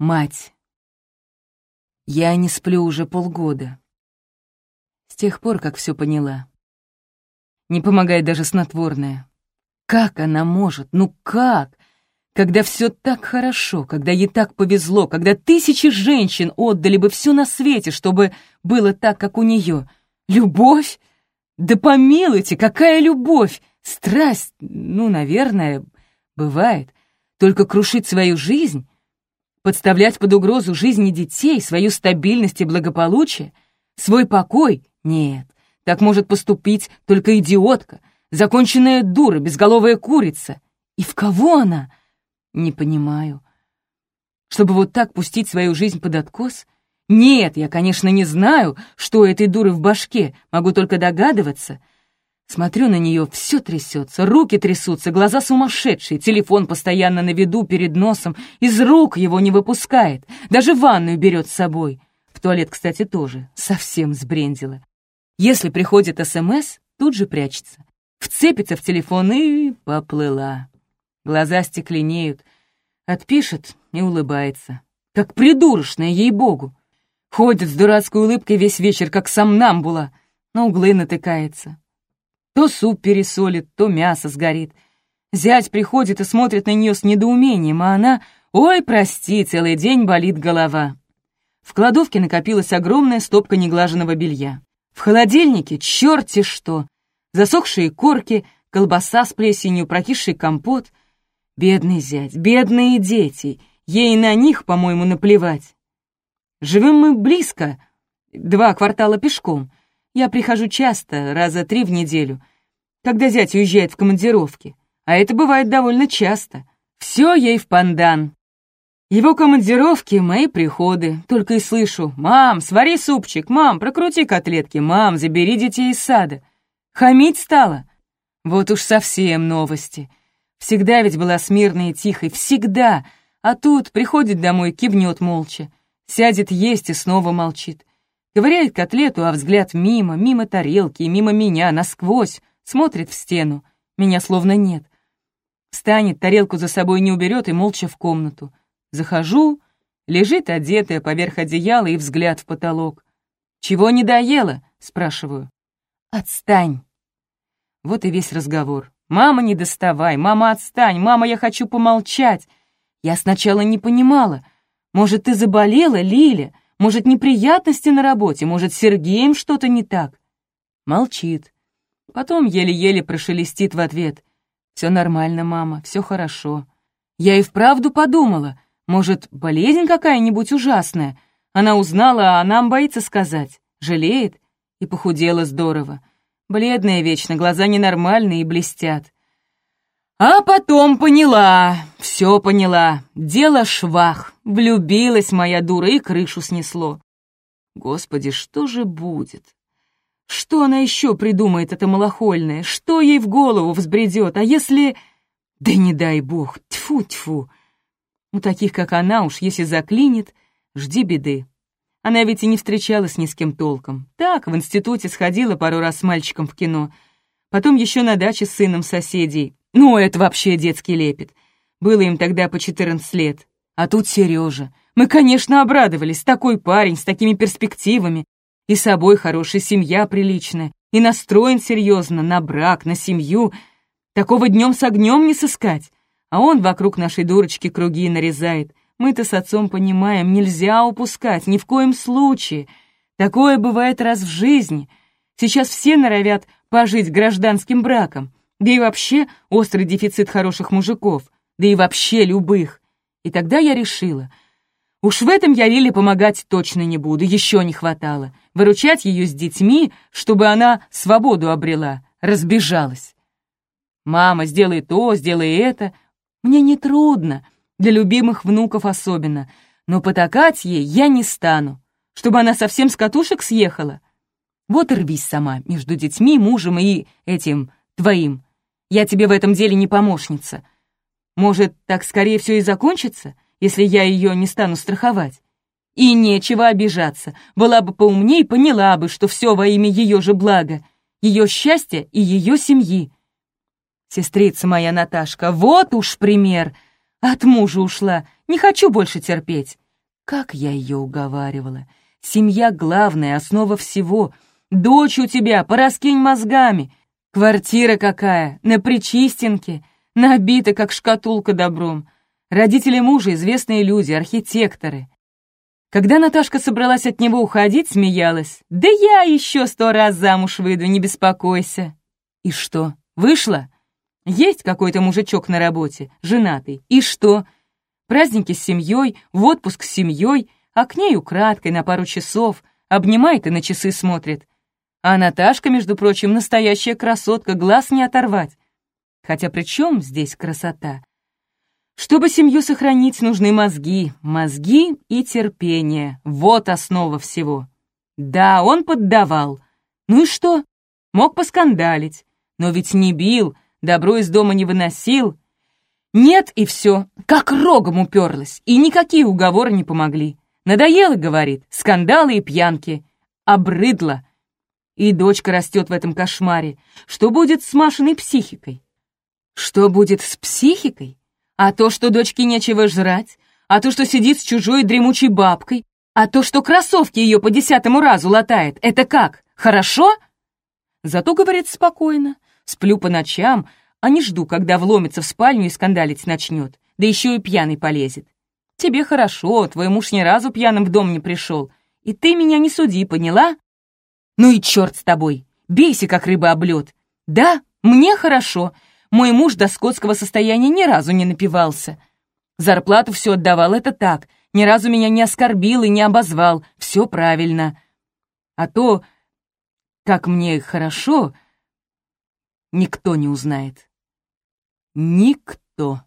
Мать. Я не сплю уже полгода. С тех пор, как все поняла. Не помогает даже снотворное. Как она может? Ну как? Когда все так хорошо, когда ей так повезло, когда тысячи женщин отдали бы все на свете, чтобы было так, как у нее. Любовь? Да помилуйте, какая любовь! Страсть, ну, наверное, бывает. Только крушить свою жизнь Подставлять под угрозу жизни детей, свою стабильность и благополучие? Свой покой? Нет, так может поступить только идиотка, законченная дура, безголовая курица. И в кого она? Не понимаю. Чтобы вот так пустить свою жизнь под откос? Нет, я, конечно, не знаю, что у этой дуры в башке, могу только догадываться — Смотрю на нее, все трясется, руки трясутся, глаза сумасшедшие, телефон постоянно на виду перед носом, из рук его не выпускает, даже ванную берет с собой. В туалет, кстати, тоже, совсем сбрендила. Если приходит СМС, тут же прячется. Вцепится в телефон и поплыла. Глаза стекленеют. Отпишет и улыбается. Как придурочная, ей-богу. Ходит с дурацкой улыбкой весь вечер, как сам намбула. На углы натыкается. То суп пересолит, то мясо сгорит. Зять приходит и смотрит на нее с недоумением, а она «Ой, прости, целый день болит голова». В кладовке накопилась огромная стопка неглаженного белья. В холодильнике черти что. Засохшие корки, колбаса с плесенью, прокисший компот. Бедный зять, бедные дети. Ей на них, по-моему, наплевать. Живем мы близко, два квартала пешком — я прихожу часто, раза три в неделю, когда зять уезжает в командировки, а это бывает довольно часто. Все ей в пандан. Его командировки — мои приходы. Только и слышу «Мам, свари супчик! Мам, прокрути котлетки! Мам, забери детей из сада!» Хамить стала. Вот уж совсем новости. Всегда ведь была смирной и тихой, всегда. А тут приходит домой, кивнет молча. Сядет есть и снова молчит. Ковыряет котлету, а взгляд мимо, мимо тарелки, мимо меня, насквозь, смотрит в стену. Меня словно нет. Встанет, тарелку за собой не уберет и молча в комнату. Захожу, лежит одетая поверх одеяла и взгляд в потолок. «Чего не доела?» — спрашиваю. «Отстань!» Вот и весь разговор. «Мама, не доставай! Мама, отстань! Мама, я хочу помолчать!» Я сначала не понимала. Может, ты заболела, Лиля? Может, неприятности на работе, может, Сергеем что-то не так. Молчит. Потом еле-еле прошелестит в ответ. «Все нормально, мама, все хорошо». Я и вправду подумала, может, болезнь какая-нибудь ужасная. Она узнала, а нам боится сказать. Жалеет и похудела здорово. Бледная вечно, глаза ненормальные и блестят. А потом поняла, все поняла. Дело швах. Влюбилась моя дура и крышу снесло. Господи, что же будет? Что она еще придумает, эта малохольная? Что ей в голову взбредет? А если... Да не дай бог, тьфу-тьфу. У таких, как она, уж если заклинит, жди беды. Она ведь и не встречалась ни с кем толком. Так, в институте сходила пару раз с мальчиком в кино. Потом еще на даче с сыном соседей. Ну, это вообще детский лепет. Было им тогда по 14 лет. А тут Сережа. Мы, конечно, обрадовались. Такой парень, с такими перспективами. И собой хорошая семья приличная. И настроен серьезно на брак, на семью. Такого днем с огнем не сыскать. А он вокруг нашей дурочки круги нарезает. Мы-то с отцом понимаем, нельзя упускать, ни в коем случае. Такое бывает раз в жизни. Сейчас все норовят пожить гражданским браком. Да и вообще острый дефицит хороших мужиков, да и вообще любых. И тогда я решила, уж в этом я Лиле помогать точно не буду, еще не хватало. Выручать ее с детьми, чтобы она свободу обрела, разбежалась. «Мама, сделай то, сделай это». Мне не трудно, для любимых внуков особенно, но потакать ей я не стану, чтобы она совсем с катушек съехала. Вот и рвись сама между детьми, мужем и этим твоим. Я тебе в этом деле не помощница. Может, так скорее все и закончится, если я ее не стану страховать? И нечего обижаться. Была бы поумней, поняла бы, что все во имя ее же блага, ее счастья и ее семьи. Сестрица моя Наташка, вот уж пример. От мужа ушла, не хочу больше терпеть. Как я ее уговаривала. Семья главная, основа всего. Дочь у тебя, пораскинь мозгами. Квартира какая, на Причистенке, набита, как шкатулка добром. Родители мужа — известные люди, архитекторы. Когда Наташка собралась от него уходить, смеялась. «Да я еще сто раз замуж выйду, не беспокойся». И что, вышла? Есть какой-то мужичок на работе, женатый. И что? Праздники с семьей, в отпуск с семьей, а к ней украдкой на пару часов, обнимает и на часы смотрит. А Наташка, между прочим, настоящая красотка, глаз не оторвать. Хотя при чем здесь красота? Чтобы семью сохранить, нужны мозги, мозги и терпение. Вот основа всего. Да, он поддавал. Ну и что? Мог поскандалить. Но ведь не бил, добро из дома не выносил. Нет, и все, как рогом уперлась, и никакие уговоры не помогли. Надоело, говорит, скандалы и пьянки. Обрыдло. И дочка растет в этом кошмаре. Что будет с Машиной психикой? Что будет с психикой? А то, что дочке нечего жрать, а то, что сидит с чужой дремучей бабкой, а то, что кроссовки ее по десятому разу латает, это как, хорошо? Зато, говорит, спокойно, сплю по ночам, а не жду, когда вломится в спальню и скандалить начнет, да еще и пьяный полезет. Тебе хорошо, твой муж ни разу пьяным в дом не пришел, и ты меня не суди, поняла? Ну и черт с тобой, бейся, как рыба об лед. Да, мне хорошо, мой муж до скотского состояния ни разу не напивался. Зарплату все отдавал, это так. Ни разу меня не оскорбил и не обозвал. Все правильно. А то, как мне хорошо, никто не узнает. Никто.